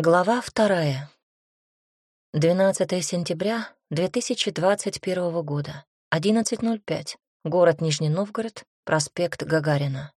Глава вторая. 12 сентября 2021 года. 11.05. Город Нижний Новгород, проспект Гагарина.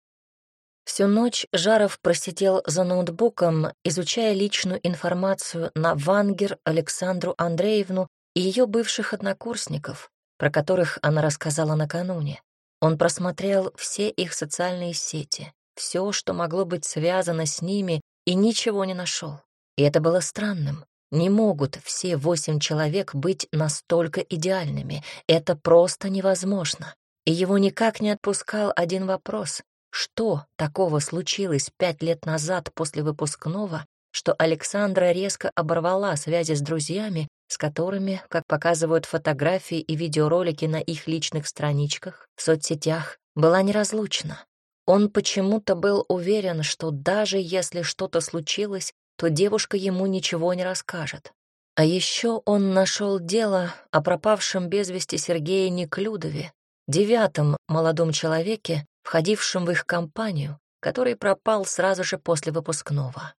Всю ночь Жаров просидел за ноутбуком, изучая личную информацию на Вангер Александру Андреевну и ее бывших однокурсников, про которых она рассказала накануне. Он просмотрел все их социальные сети, все, что могло быть связано с ними, и ничего не нашел. И это было странным. Не могут все восемь человек быть настолько идеальными. Это просто невозможно. И его никак не отпускал один вопрос. Что такого случилось пять лет назад после выпускного, что Александра резко оборвала связи с друзьями, с которыми, как показывают фотографии и видеоролики на их личных страничках, в соцсетях, была неразлучна? Он почему-то был уверен, что даже если что-то случилось, то девушка ему ничего не расскажет. А еще он нашел дело о пропавшем без вести Сергее Неклюдове, девятом молодом человеке, входившем в их компанию, который пропал сразу же после выпускного.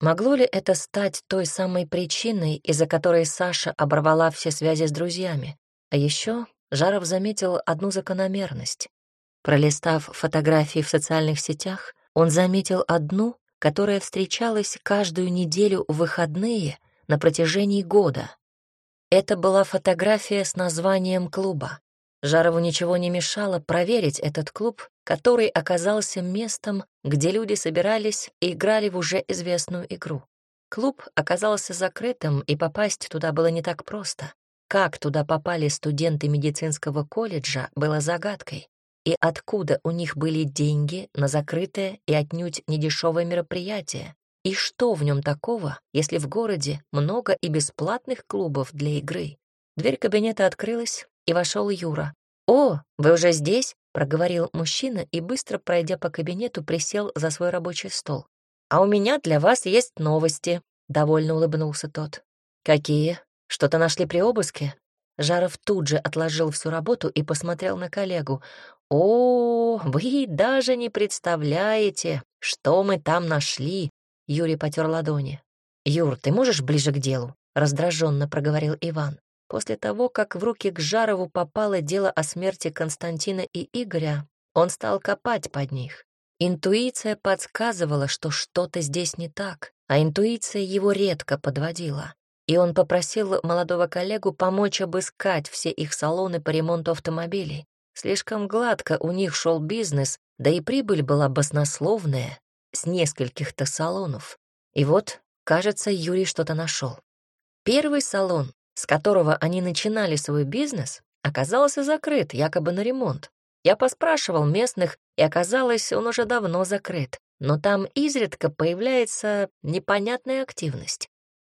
Могло ли это стать той самой причиной, из-за которой Саша оборвала все связи с друзьями? А еще Жаров заметил одну закономерность. Пролистав фотографии в социальных сетях, он заметил одну, которая встречалась каждую неделю в выходные на протяжении года. Это была фотография с названием клуба. Жарову ничего не мешало проверить этот клуб, который оказался местом, где люди собирались и играли в уже известную игру. Клуб оказался закрытым, и попасть туда было не так просто. Как туда попали студенты медицинского колледжа, было загадкой и откуда у них были деньги на закрытое и отнюдь недешевое мероприятие, и что в нем такого, если в городе много и бесплатных клубов для игры. Дверь кабинета открылась, и вошел Юра. «О, вы уже здесь?» — проговорил мужчина и, быстро пройдя по кабинету, присел за свой рабочий стол. «А у меня для вас есть новости», — довольно улыбнулся тот. «Какие? Что-то нашли при обыске?» Жаров тут же отложил всю работу и посмотрел на коллегу. «О, вы даже не представляете, что мы там нашли!» Юрий потер ладони. «Юр, ты можешь ближе к делу?» — раздраженно проговорил Иван. После того, как в руки к Жарову попало дело о смерти Константина и Игоря, он стал копать под них. Интуиция подсказывала, что что-то здесь не так, а интуиция его редко подводила. И он попросил молодого коллегу помочь обыскать все их салоны по ремонту автомобилей. Слишком гладко у них шел бизнес, да и прибыль была баснословная, с нескольких-то салонов. И вот, кажется, Юрий что-то нашел. Первый салон, с которого они начинали свой бизнес, оказался закрыт, якобы на ремонт. Я поспрашивал местных, и оказалось, он уже давно закрыт. Но там изредка появляется непонятная активность.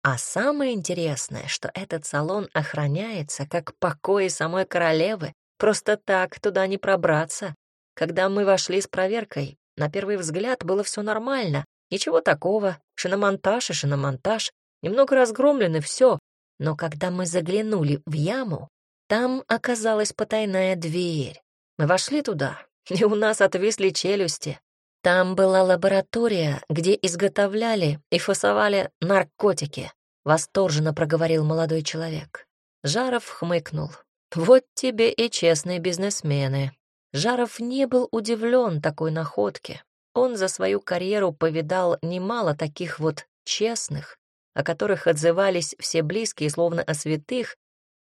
А самое интересное, что этот салон охраняется как покои самой королевы, Просто так туда не пробраться. Когда мы вошли с проверкой, на первый взгляд было все нормально. Ничего такого. Шиномонтаж и шиномонтаж. Немного разгромлены, все. Но когда мы заглянули в яму, там оказалась потайная дверь. Мы вошли туда, и у нас отвисли челюсти. Там была лаборатория, где изготовляли и фасовали наркотики, восторженно проговорил молодой человек. Жаров хмыкнул. Вот тебе и честные бизнесмены. Жаров не был удивлен такой находке. Он за свою карьеру повидал немало таких вот честных, о которых отзывались все близкие, словно о святых,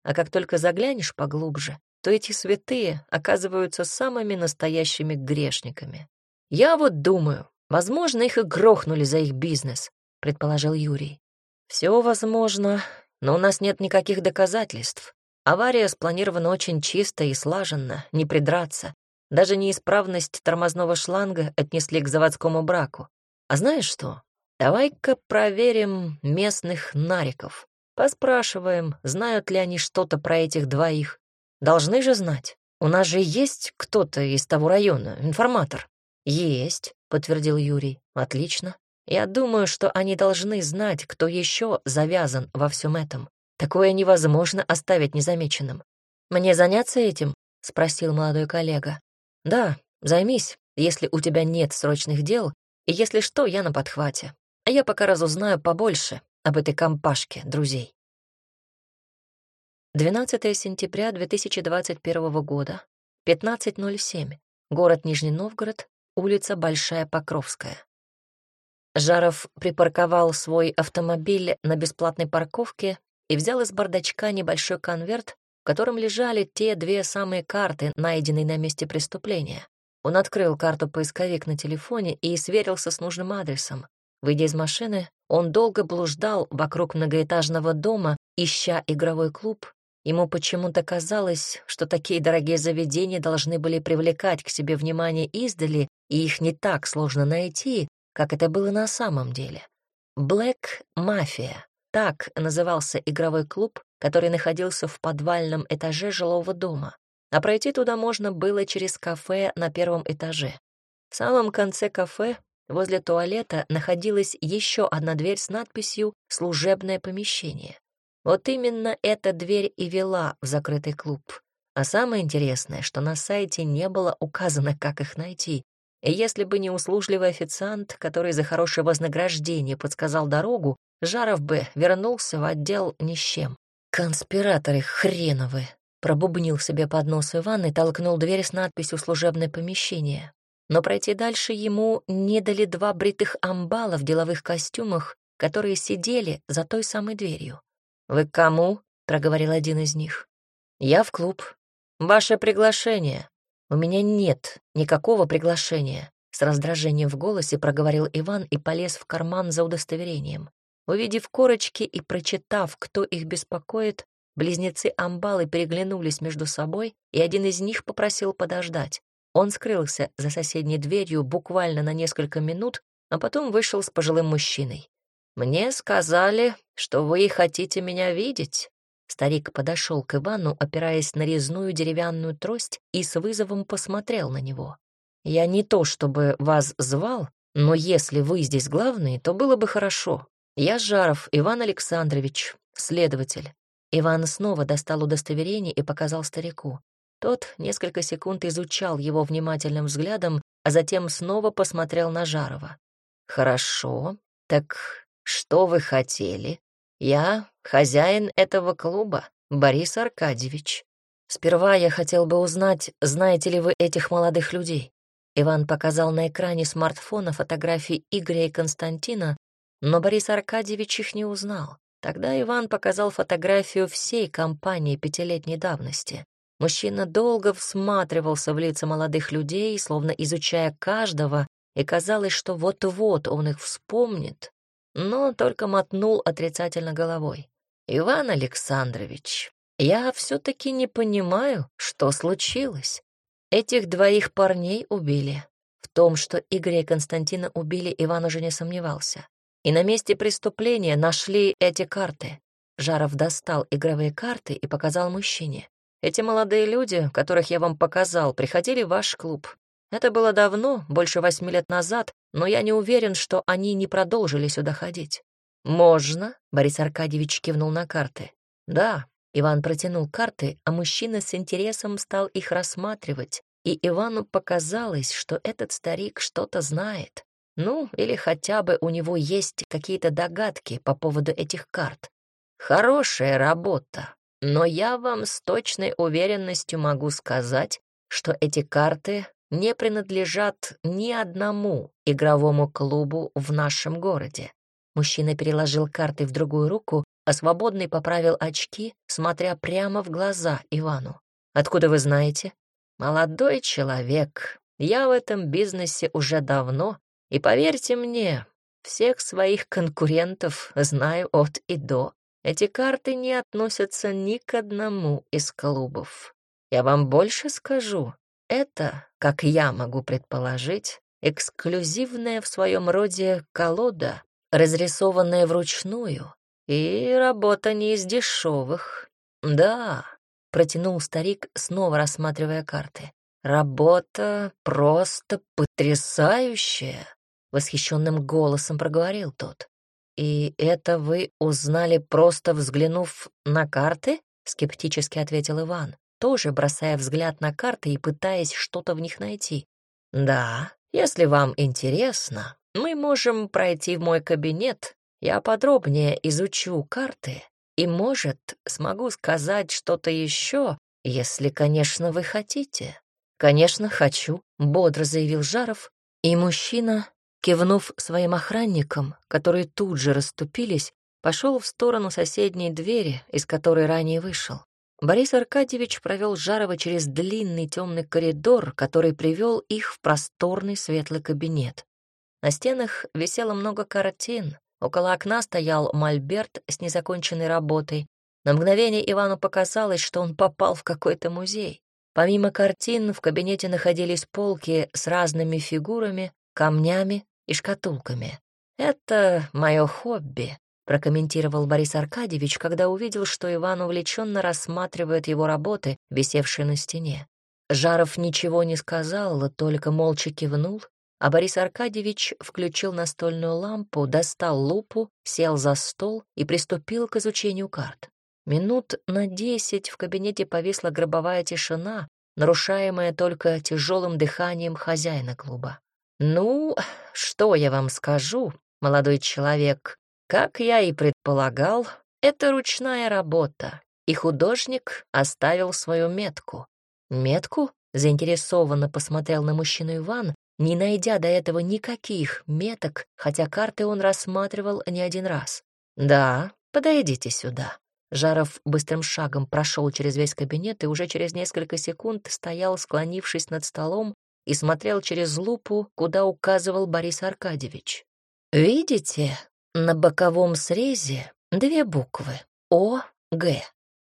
а как только заглянешь поглубже, то эти святые оказываются самыми настоящими грешниками. Я вот думаю, возможно, их и грохнули за их бизнес, предположил Юрий. Все возможно, но у нас нет никаких доказательств. Авария спланирована очень чисто и слаженно, не придраться. Даже неисправность тормозного шланга отнесли к заводскому браку. А знаешь что? Давай-ка проверим местных нариков. Поспрашиваем, знают ли они что-то про этих двоих. Должны же знать. У нас же есть кто-то из того района, информатор. Есть, подтвердил Юрий. Отлично. Я думаю, что они должны знать, кто еще завязан во всем этом. Такое невозможно оставить незамеченным. «Мне заняться этим?» — спросил молодой коллега. «Да, займись, если у тебя нет срочных дел, и если что, я на подхвате. а я пока разузнаю побольше об этой компашке друзей. 12 сентября 2021 года, 15.07. Город Нижний Новгород, улица Большая Покровская. Жаров припарковал свой автомобиль на бесплатной парковке и взял из бардачка небольшой конверт, в котором лежали те две самые карты, найденные на месте преступления. Он открыл карту-поисковик на телефоне и сверился с нужным адресом. Выйдя из машины, он долго блуждал вокруг многоэтажного дома, ища игровой клуб, Ему почему-то казалось, что такие дорогие заведения должны были привлекать к себе внимание издали, и их не так сложно найти, как это было на самом деле. Black Mafia — так назывался игровой клуб, который находился в подвальном этаже жилого дома, а пройти туда можно было через кафе на первом этаже. В самом конце кафе, возле туалета, находилась еще одна дверь с надписью «Служебное помещение». Вот именно эта дверь и вела в закрытый клуб. А самое интересное, что на сайте не было указано, как их найти. И если бы не услужливый официант, который за хорошее вознаграждение подсказал дорогу, Жаров бы вернулся в отдел ни с чем. «Конспираторы хреновы!» Пробубнил себе под нос Иван и толкнул дверь с надписью «Служебное помещение». Но пройти дальше ему не дали два бритых амбала в деловых костюмах, которые сидели за той самой дверью. «Вы к кому?» — проговорил один из них. «Я в клуб. Ваше приглашение». «У меня нет никакого приглашения», — с раздражением в голосе проговорил Иван и полез в карман за удостоверением. Увидев корочки и прочитав, кто их беспокоит, близнецы Амбалы переглянулись между собой, и один из них попросил подождать. Он скрылся за соседней дверью буквально на несколько минут, а потом вышел с пожилым мужчиной. «Мне сказали, что вы хотите меня видеть». Старик подошел к Ивану, опираясь на резную деревянную трость, и с вызовом посмотрел на него. «Я не то чтобы вас звал, но если вы здесь главный, то было бы хорошо. Я Жаров Иван Александрович, следователь». Иван снова достал удостоверение и показал старику. Тот несколько секунд изучал его внимательным взглядом, а затем снова посмотрел на Жарова. «Хорошо, так «Что вы хотели? Я хозяин этого клуба, Борис Аркадьевич. Сперва я хотел бы узнать, знаете ли вы этих молодых людей?» Иван показал на экране смартфона фотографии Игоря и Константина, но Борис Аркадьевич их не узнал. Тогда Иван показал фотографию всей компании пятилетней давности. Мужчина долго всматривался в лица молодых людей, словно изучая каждого, и казалось, что вот-вот он их вспомнит но только мотнул отрицательно головой. «Иван Александрович, я все-таки не понимаю, что случилось. Этих двоих парней убили. В том, что Игоря и Константина убили, Иван уже не сомневался. И на месте преступления нашли эти карты. Жаров достал игровые карты и показал мужчине. Эти молодые люди, которых я вам показал, приходили в ваш клуб. Это было давно, больше восьми лет назад, но я не уверен, что они не продолжили сюда ходить. «Можно?» — Борис Аркадьевич кивнул на карты. «Да». Иван протянул карты, а мужчина с интересом стал их рассматривать, и Ивану показалось, что этот старик что-то знает. Ну, или хотя бы у него есть какие-то догадки по поводу этих карт. Хорошая работа, но я вам с точной уверенностью могу сказать, что эти карты не принадлежат ни одному игровому клубу в нашем городе. Мужчина переложил карты в другую руку, а свободный поправил очки, смотря прямо в глаза Ивану. «Откуда вы знаете?» «Молодой человек, я в этом бизнесе уже давно, и поверьте мне, всех своих конкурентов знаю от и до. Эти карты не относятся ни к одному из клубов. Я вам больше скажу, это, как я могу предположить, эксклюзивная в своем роде колода, разрисованная вручную, и работа не из дешевых. Да, протянул старик, снова рассматривая карты. Работа просто потрясающая, восхищенным голосом проговорил тот. И это вы узнали, просто взглянув на карты? скептически ответил Иван тоже бросая взгляд на карты и пытаясь что-то в них найти. «Да, если вам интересно, мы можем пройти в мой кабинет, я подробнее изучу карты и, может, смогу сказать что-то еще, если, конечно, вы хотите». «Конечно, хочу», — бодро заявил Жаров, и мужчина, кивнув своим охранникам, которые тут же расступились, пошел в сторону соседней двери, из которой ранее вышел. Борис Аркадьевич провел Жарова через длинный темный коридор, который привел их в просторный светлый кабинет. На стенах висело много картин, около окна стоял мольберт с незаконченной работой. На мгновение Ивану показалось, что он попал в какой-то музей. Помимо картин в кабинете находились полки с разными фигурами, камнями и шкатулками. «Это мое хобби», прокомментировал Борис Аркадьевич, когда увидел, что Иван увлеченно рассматривает его работы, висевшие на стене. Жаров ничего не сказал, только молча кивнул, а Борис Аркадьевич включил настольную лампу, достал лупу, сел за стол и приступил к изучению карт. Минут на десять в кабинете повисла гробовая тишина, нарушаемая только тяжелым дыханием хозяина клуба. «Ну, что я вам скажу, молодой человек?» Как я и предполагал, это ручная работа, и художник оставил свою метку. Метку? Заинтересованно посмотрел на мужчину Иван, не найдя до этого никаких меток, хотя карты он рассматривал не один раз. «Да, подойдите сюда». Жаров быстрым шагом прошел через весь кабинет и уже через несколько секунд стоял, склонившись над столом, и смотрел через лупу, куда указывал Борис Аркадьевич. «Видите, на боковом срезе две буквы О, Г.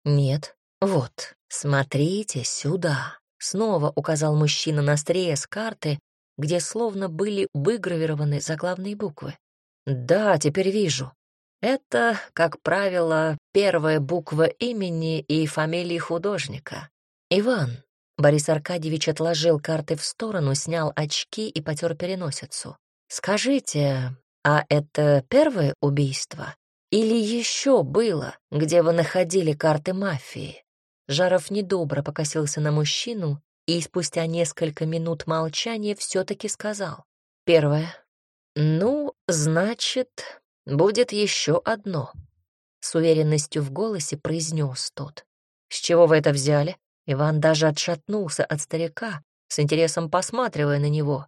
Нет, вот, смотрите сюда. Снова указал мужчина на срез карты, где словно были выгравированы заглавные буквы. Да, теперь вижу. Это, как правило, первая буква имени и фамилии художника. Иван. Борис Аркадьевич отложил карты в сторону, снял очки и потер переносицу. «Скажите, а это первое убийство? Или еще было, где вы находили карты мафии? Жаров недобро покосился на мужчину и спустя несколько минут молчания все-таки сказал. Первое. Ну, значит, будет еще одно. С уверенностью в голосе произнес тот. С чего вы это взяли? Иван даже отшатнулся от старика, с интересом посматривая на него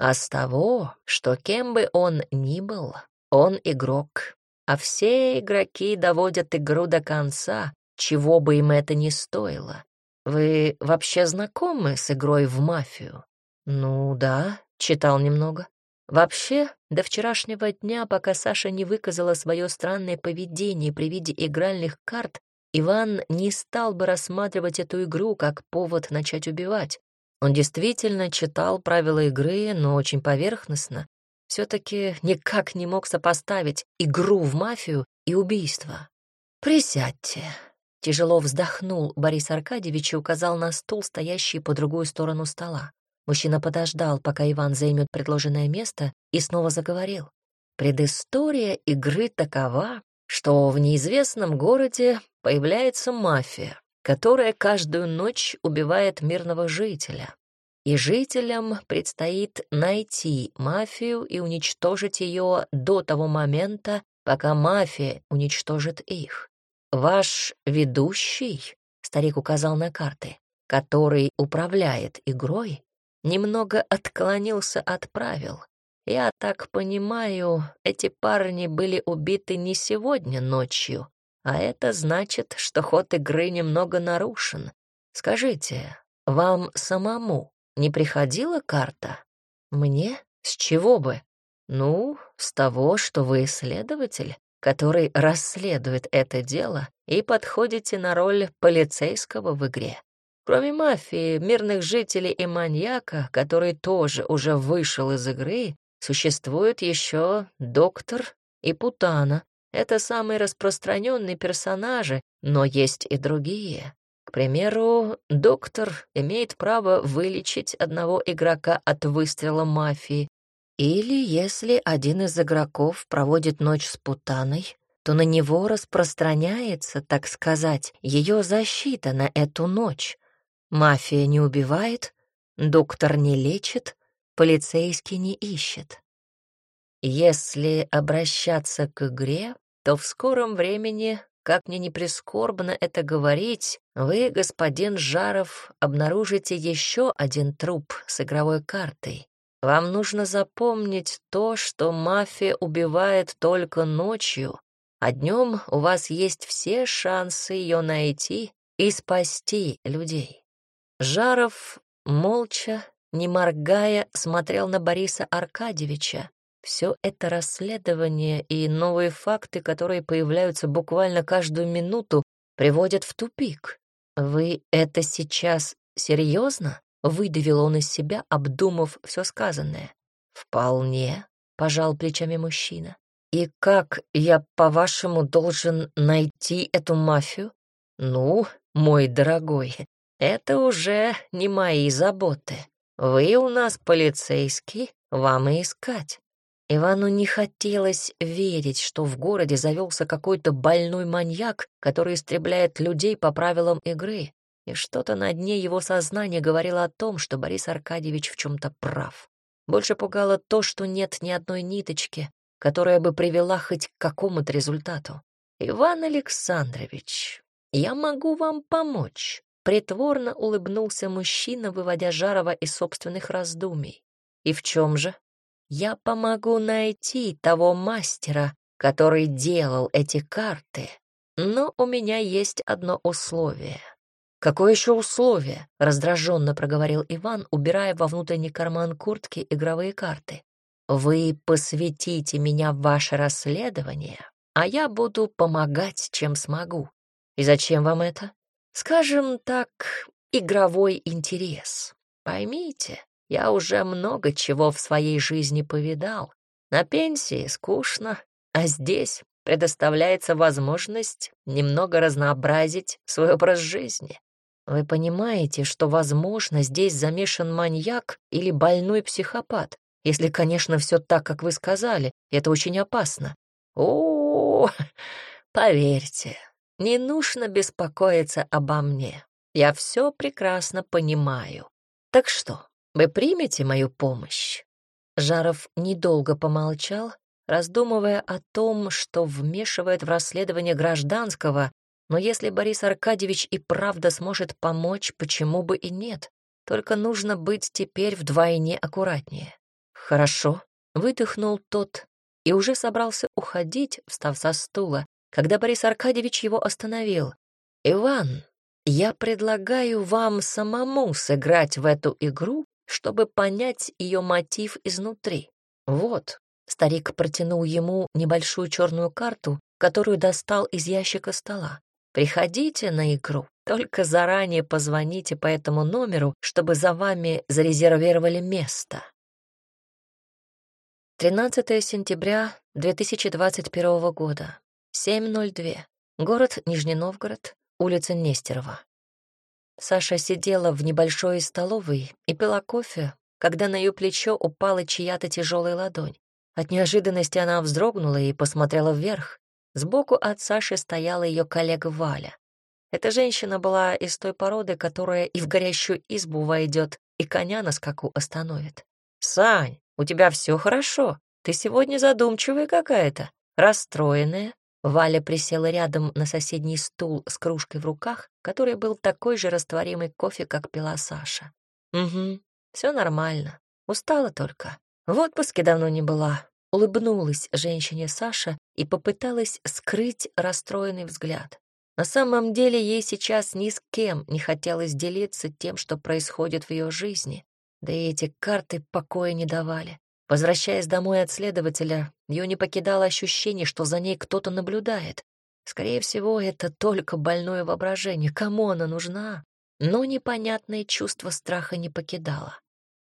а с того, что кем бы он ни был, он игрок, а все игроки доводят игру до конца, чего бы им это ни стоило. Вы вообще знакомы с игрой в мафию? Ну да, читал немного. Вообще, до вчерашнего дня, пока Саша не выказала свое странное поведение при виде игральных карт, Иван не стал бы рассматривать эту игру как повод начать убивать. Он действительно читал правила игры, но очень поверхностно. Все-таки никак не мог сопоставить игру в мафию и убийство. «Присядьте», — тяжело вздохнул Борис Аркадьевич и указал на стул, стоящий по другую сторону стола. Мужчина подождал, пока Иван займет предложенное место, и снова заговорил. Предыстория игры такова, что в неизвестном городе появляется мафия которая каждую ночь убивает мирного жителя. И жителям предстоит найти мафию и уничтожить ее до того момента, пока мафия уничтожит их. Ваш ведущий, старик указал на карты, который управляет игрой, немного отклонился от правил. Я так понимаю, эти парни были убиты не сегодня ночью, а это значит, что ход игры немного нарушен. Скажите, вам самому не приходила карта? Мне? С чего бы? Ну, с того, что вы следователь, который расследует это дело и подходите на роль полицейского в игре. Кроме мафии, мирных жителей и маньяка, который тоже уже вышел из игры, существует еще доктор и путана, это самые распространенные персонажи, но есть и другие. К примеру, доктор имеет право вылечить одного игрока от выстрела мафии. Или если один из игроков проводит ночь с путаной, то на него распространяется, так сказать, ее защита на эту ночь. Мафия не убивает, доктор не лечит, полицейский не ищет. Если обращаться к игре, то в скором времени, как мне не прискорбно это говорить, вы, господин Жаров, обнаружите еще один труп с игровой картой. Вам нужно запомнить то, что мафия убивает только ночью, а днем у вас есть все шансы ее найти и спасти людей. Жаров молча, не моргая, смотрел на Бориса Аркадьевича. Все это расследование и новые факты, которые появляются буквально каждую минуту, приводят в тупик. Вы это сейчас серьезно? Выдавил он из себя, обдумав все сказанное. «Вполне», — пожал плечами мужчина. «И как я, по-вашему, должен найти эту мафию? Ну, мой дорогой, это уже не мои заботы. Вы у нас полицейский, вам и искать». Ивану не хотелось верить, что в городе завелся какой-то больной маньяк, который истребляет людей по правилам игры и что-то на дне его сознания говорило о том, что Борис Аркадьевич в чем-то прав. Больше пугало то, что нет ни одной ниточки, которая бы привела хоть к какому-то результату. «Иван Александрович, я могу вам помочь», — притворно улыбнулся мужчина, выводя Жарова из собственных раздумий. «И в чем же?» «Я помогу найти того мастера, который делал эти карты, но у меня есть одно условие. «Какое еще условие?» — раздраженно проговорил Иван, убирая во внутренний карман куртки игровые карты. «Вы посвятите меня в ваше расследование, а я буду помогать, чем смогу. И зачем вам это? Скажем так, игровой интерес. Поймите, я уже много чего в своей жизни повидал. На пенсии скучно, а здесь предоставляется возможность немного разнообразить свой образ жизни. Вы понимаете, что, возможно, здесь замешан маньяк или больной психопат, если, конечно, все так, как вы сказали, это очень опасно. О, поверьте, не нужно беспокоиться обо мне. Я все прекрасно понимаю. Так что, вы примете мою помощь? Жаров недолго помолчал, раздумывая о том, что вмешивает в расследование гражданского, но если Борис Аркадьевич и правда сможет помочь, почему бы и нет? Только нужно быть теперь вдвойне аккуратнее. Хорошо, выдохнул тот и уже собрался уходить, встав со стула, когда Борис Аркадьевич его остановил. «Иван, я предлагаю вам самому сыграть в эту игру, чтобы понять ее мотив изнутри. Вот». Старик протянул ему небольшую черную карту, которую достал из ящика стола. Приходите на игру, только заранее позвоните по этому номеру, чтобы за вами зарезервировали место. 13 сентября 2021 года, 7.02. Город Нижний Новгород, улица Нестерова. Саша сидела в небольшой столовой и пила кофе, когда на ее плечо упала чья-то тяжелая ладонь. От неожиданности она вздрогнула и посмотрела вверх. Сбоку от Саши стояла ее коллега Валя. Эта женщина была из той породы, которая и в горящую избу войдет, и коня на скаку остановит. «Сань, у тебя все хорошо? Ты сегодня задумчивая какая-то, расстроенная». Валя присела рядом на соседний стул с кружкой в руках, который был такой же растворимый кофе, как пила Саша. «Угу, все нормально. Устала только. В отпуске давно не была. Улыбнулась женщине Саша и попыталась скрыть расстроенный взгляд. На самом деле ей сейчас ни с кем не хотелось делиться тем, что происходит в ее жизни. Да и эти карты покоя не давали. Возвращаясь домой от следователя, ее не покидало ощущение, что за ней кто-то наблюдает. Скорее всего, это только больное воображение. Кому она нужна? Но непонятное чувство страха не покидало.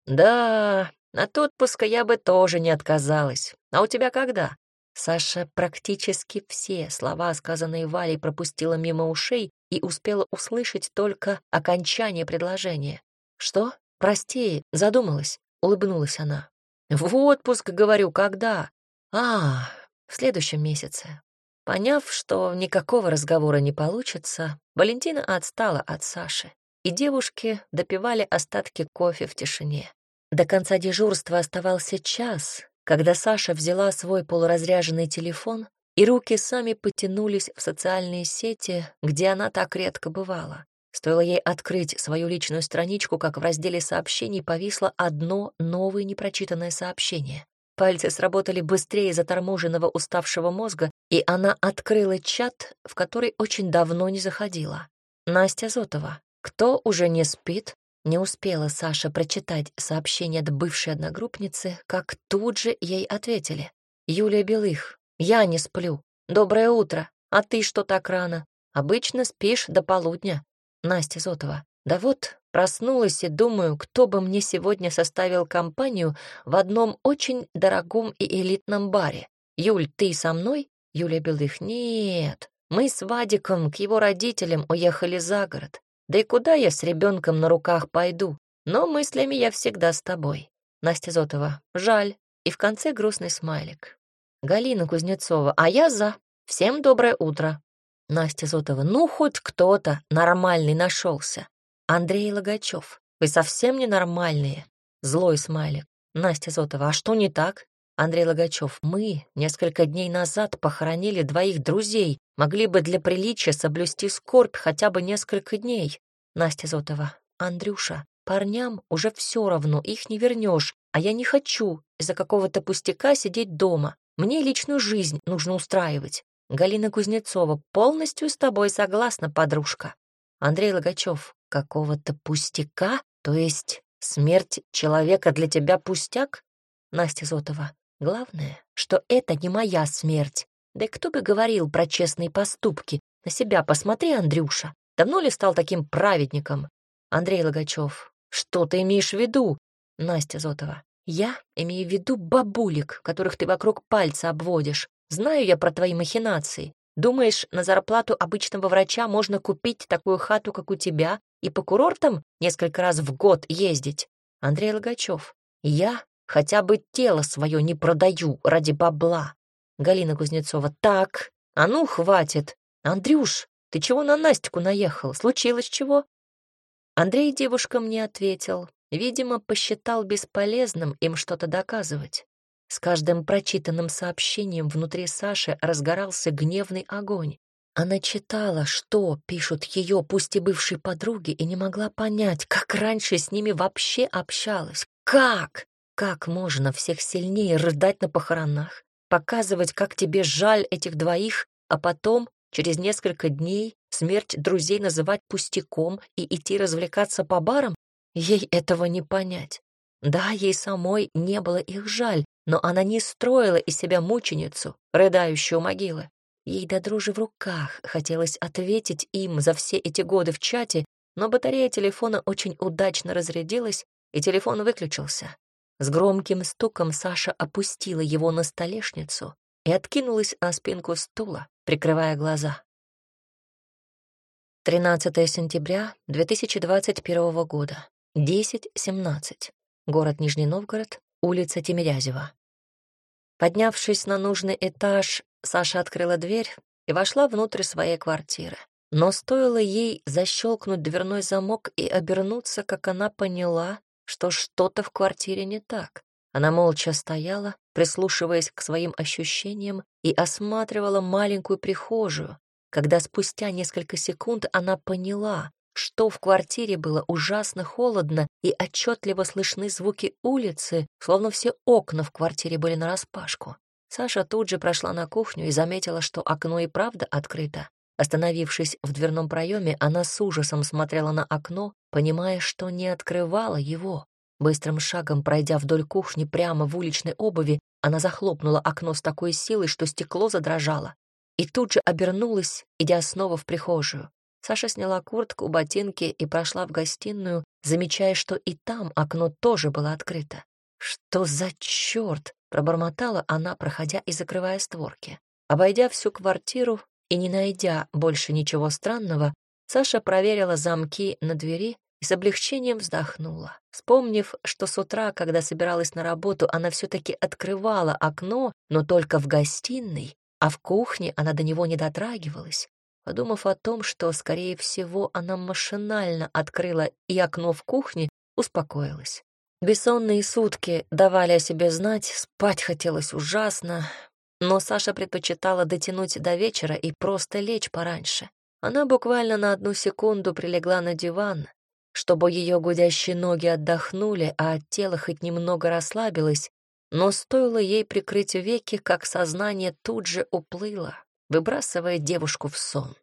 Да, от отпуска я бы тоже не отказалась. А у тебя когда? Саша практически все слова, сказанные Валей, пропустила мимо ушей и успела услышать только окончание предложения. «Что? Прости, задумалась», — улыбнулась она. «В отпуск, говорю, когда?» «А, в следующем месяце». Поняв, что никакого разговора не получится, Валентина отстала от Саши, и девушки допивали остатки кофе в тишине. До конца дежурства оставался час, когда Саша взяла свой полуразряженный телефон, и руки сами потянулись в социальные сети, где она так редко бывала. Стоило ей открыть свою личную страничку, как в разделе сообщений повисло одно новое непрочитанное сообщение. Пальцы сработали быстрее заторможенного уставшего мозга, и она открыла чат, в который очень давно не заходила. Настя Зотова. Кто уже не спит? Не успела Саша прочитать сообщение от бывшей одногруппницы, как тут же ей ответили. «Юлия Белых, я не сплю. Доброе утро. А ты что так рано? Обычно спишь до полудня». Настя Зотова. «Да вот, Проснулась и думаю, кто бы мне сегодня составил компанию в одном очень дорогом и элитном баре. Юль, ты со мной? Юля Белых, нет. Мы с Вадиком к его родителям уехали за город. Да и куда я с ребенком на руках пойду? Но мыслями я всегда с тобой. Настя Зотова, жаль. И в конце грустный смайлик. Галина Кузнецова, а я за. Всем доброе утро. Настя Зотова, ну хоть кто-то нормальный нашелся. Андрей Логачев, вы совсем ненормальные. Злой смайлик. Настя Зотова, а что не так? Андрей Логачев, мы несколько дней назад похоронили двоих друзей, могли бы для приличия соблюсти скорбь хотя бы несколько дней. Настя Зотова, Андрюша, парням уже все равно, их не вернешь, а я не хочу из-за какого-то пустяка сидеть дома. Мне личную жизнь нужно устраивать. Галина Кузнецова, полностью с тобой согласна, подружка. Андрей Логачев, какого-то пустяка? То есть смерть человека для тебя пустяк? Настя Зотова. Главное, что это не моя смерть. Да и кто бы говорил про честные поступки? На себя посмотри, Андрюша. Давно ли стал таким праведником? Андрей Логачев. Что ты имеешь в виду? Настя Зотова. Я имею в виду бабулек, которых ты вокруг пальца обводишь. Знаю я про твои махинации. Думаешь, на зарплату обычного врача можно купить такую хату, как у тебя, и по курортам несколько раз в год ездить. Андрей Логачев. Я хотя бы тело свое не продаю ради бабла. Галина Кузнецова. Так, а ну, хватит. Андрюш, ты чего на Настику наехал? Случилось чего? Андрей девушкам не ответил. Видимо, посчитал бесполезным им что-то доказывать. С каждым прочитанным сообщением внутри Саши разгорался гневный огонь. Она читала, что пишут ее, пусть и бывшие подруги, и не могла понять, как раньше с ними вообще общалась. Как? Как можно всех сильнее рыдать на похоронах, показывать, как тебе жаль этих двоих, а потом, через несколько дней, смерть друзей называть пустяком и идти развлекаться по барам? Ей этого не понять. Да, ей самой не было их жаль, но она не строила из себя мученицу, рыдающую могилы. Ей до дрожи в руках хотелось ответить им за все эти годы в чате, но батарея телефона очень удачно разрядилась, и телефон выключился. С громким стуком Саша опустила его на столешницу и откинулась на спинку стула, прикрывая глаза. 13 сентября 2021 года, 10.17. Город Нижний Новгород, улица Тимирязева. Поднявшись на нужный этаж, Саша открыла дверь и вошла внутрь своей квартиры. Но стоило ей защелкнуть дверной замок и обернуться, как она поняла, что что-то в квартире не так. Она молча стояла, прислушиваясь к своим ощущениям и осматривала маленькую прихожую, когда спустя несколько секунд она поняла, что в квартире было ужасно холодно и отчетливо слышны звуки улицы, словно все окна в квартире были нараспашку. Саша тут же прошла на кухню и заметила, что окно и правда открыто. Остановившись в дверном проеме, она с ужасом смотрела на окно, понимая, что не открывала его. Быстрым шагом, пройдя вдоль кухни прямо в уличной обуви, она захлопнула окно с такой силой, что стекло задрожало, и тут же обернулась, идя снова в прихожую. Саша сняла куртку, ботинки и прошла в гостиную, замечая, что и там окно тоже было открыто. «Что за черт?» Пробормотала она, проходя и закрывая створки. Обойдя всю квартиру и не найдя больше ничего странного, Саша проверила замки на двери и с облегчением вздохнула. Вспомнив, что с утра, когда собиралась на работу, она все-таки открывала окно, но только в гостиной, а в кухне она до него не дотрагивалась, подумав о том, что, скорее всего, она машинально открыла и окно в кухне, успокоилась. Бессонные сутки давали о себе знать, спать хотелось ужасно, но Саша предпочитала дотянуть до вечера и просто лечь пораньше. Она буквально на одну секунду прилегла на диван, чтобы ее гудящие ноги отдохнули, а тело хоть немного расслабилось, но стоило ей прикрыть веки, как сознание тут же уплыло, выбрасывая девушку в сон.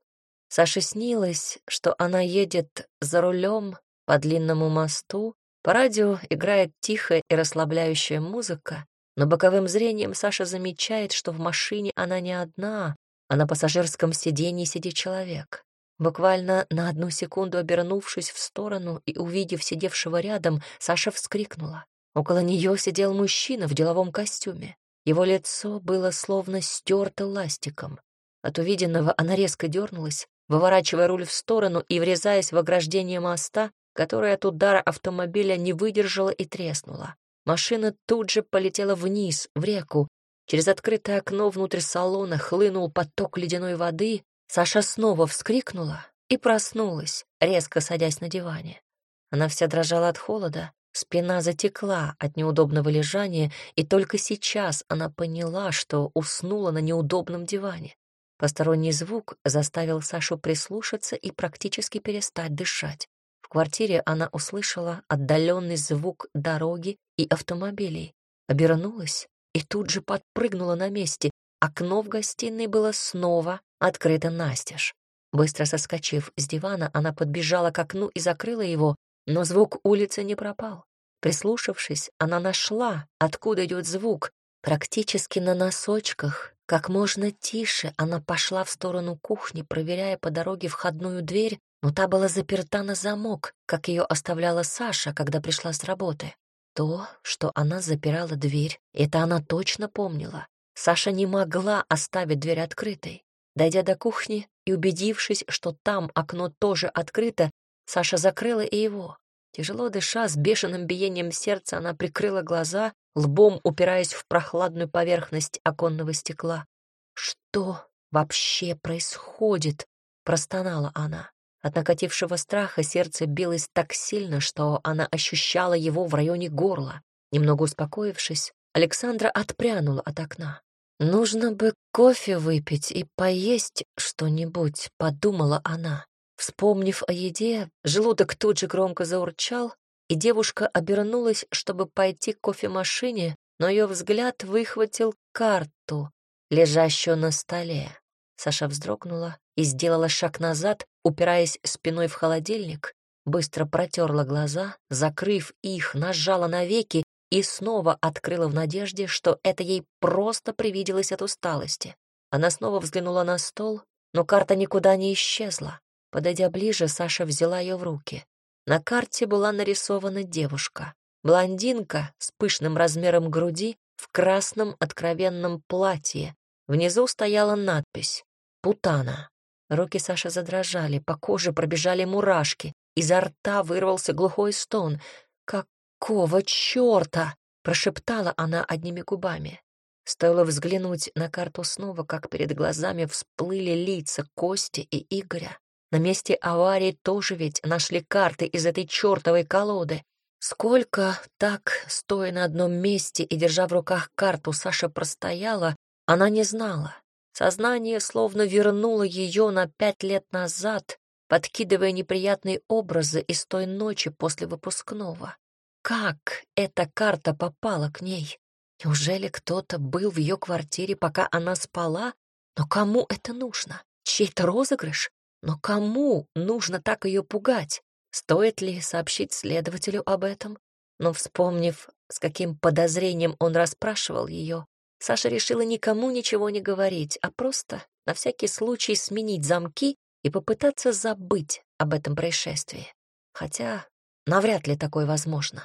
Саше снилось, что она едет за рулем по длинному мосту, по радио играет тихая и расслабляющая музыка, но боковым зрением Саша замечает, что в машине она не одна, а на пассажирском сиденье сидит человек. Буквально на одну секунду обернувшись в сторону и увидев сидевшего рядом, Саша вскрикнула. Около нее сидел мужчина в деловом костюме. Его лицо было словно стерто ластиком. От увиденного она резко дернулась, выворачивая руль в сторону и врезаясь в ограждение моста, которое от удара автомобиля не выдержало и треснуло. Машина тут же полетела вниз, в реку. Через открытое окно внутрь салона хлынул поток ледяной воды, Саша снова вскрикнула и проснулась, резко садясь на диване. Она вся дрожала от холода, спина затекла от неудобного лежания, и только сейчас она поняла, что уснула на неудобном диване. Посторонний звук заставил Сашу прислушаться и практически перестать дышать. В квартире она услышала отдаленный звук дороги и автомобилей, обернулась и тут же подпрыгнула на месте. Окно в гостиной было снова открыто настежь. Быстро соскочив с дивана, она подбежала к окну и закрыла его, но звук улицы не пропал. Прислушавшись, она нашла, откуда идет звук. Практически на носочках, как можно тише, она пошла в сторону кухни, проверяя по дороге входную дверь, но та была заперта на замок, как ее оставляла Саша, когда пришла с работы. То, что она запирала дверь, это она точно помнила. Саша не могла оставить дверь открытой. Дойдя до кухни и убедившись, что там окно тоже открыто, Саша закрыла и его. Тяжело дыша, с бешеным биением сердца она прикрыла глаза, лбом упираясь в прохладную поверхность оконного стекла. «Что вообще происходит?» — простонала она. От накатившего страха сердце билось так сильно, что она ощущала его в районе горла. Немного успокоившись, Александра отпрянула от окна. «Нужно бы кофе выпить и поесть что-нибудь», — подумала она. Вспомнив о еде, желудок тут же громко заурчал, и девушка обернулась, чтобы пойти к кофемашине, но ее взгляд выхватил карту, лежащую на столе. Саша вздрогнула и сделала шаг назад, упираясь спиной в холодильник, быстро протерла глаза, закрыв их, нажала на веки и снова открыла в надежде, что это ей просто привиделось от усталости. Она снова взглянула на стол, но карта никуда не исчезла. Подойдя ближе, Саша взяла ее в руки. На карте была нарисована девушка. Блондинка с пышным размером груди в красном откровенном платье. Внизу стояла надпись «Путана». Руки Саши задрожали, по коже пробежали мурашки, изо рта вырвался глухой стон. Как «Какого черта?» — прошептала она одними губами. Стоило взглянуть на карту снова, как перед глазами всплыли лица Кости и Игоря. На месте аварии тоже ведь нашли карты из этой чертовой колоды. Сколько так, стоя на одном месте и держа в руках карту, Саша простояла, она не знала. Сознание словно вернуло ее на пять лет назад, подкидывая неприятные образы из той ночи после выпускного. Как эта карта попала к ней? Неужели кто-то был в ее квартире, пока она спала? Но кому это нужно? Чей-то розыгрыш? Но кому нужно так ее пугать? Стоит ли сообщить следователю об этом? Но вспомнив, с каким подозрением он расспрашивал ее, Саша решила никому ничего не говорить, а просто на всякий случай сменить замки и попытаться забыть об этом происшествии. Хотя Навряд ли такое возможно.